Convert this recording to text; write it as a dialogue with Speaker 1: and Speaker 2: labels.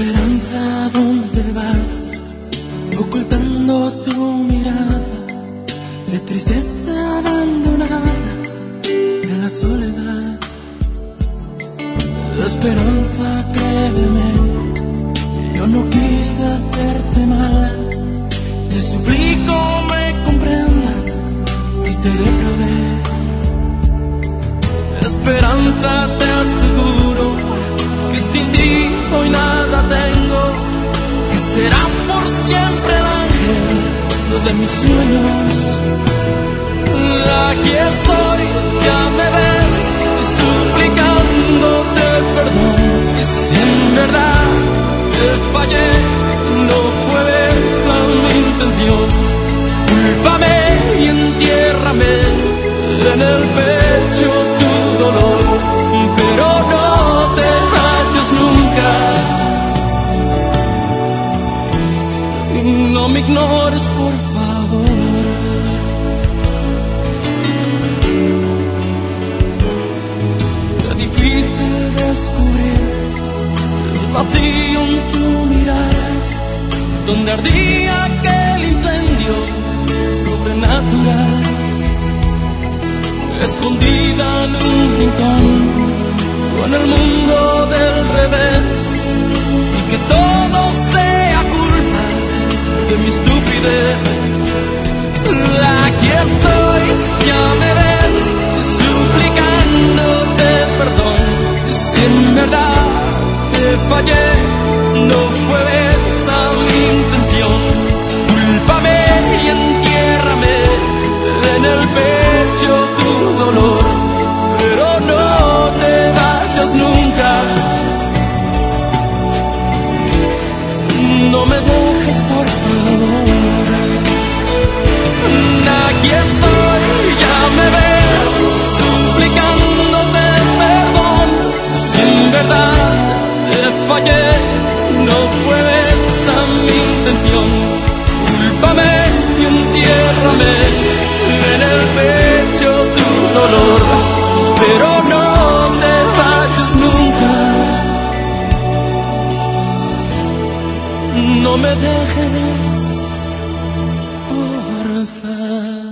Speaker 1: Esperanza, ¿dónde vas? Ocultando tu mirada de tristeza abandonada en la soledad. La esperanza, créeme, yo no quise hacerte mal. Te suplico me comprendas si te defraudé. Esperanza, te aseguro de mis sueños. Aquí estoy, ya me ves, suplicándote perdón. Y si en verdad te fallé, no fue esa mi intención. Cúlpame y entiérrame en el pecho No me ignores, por favor. Qué difícil descubrir el vacío en tu mirada, donde ardía aquel incendio sobrenatural, escondida en un rincón de mi estupidez. Aquí estoy, ya me ves, suplicándote perdón. Si en verdad te fallé, no fue esa mi intención. Cúlpame y entiérrame dejes, por favor. Aquí estoy, ya me ves, suplicándote perdón. Si en verdad te fallé, no fue esa mi intención. Cúlpame y entiérrame No me dejes, por favor.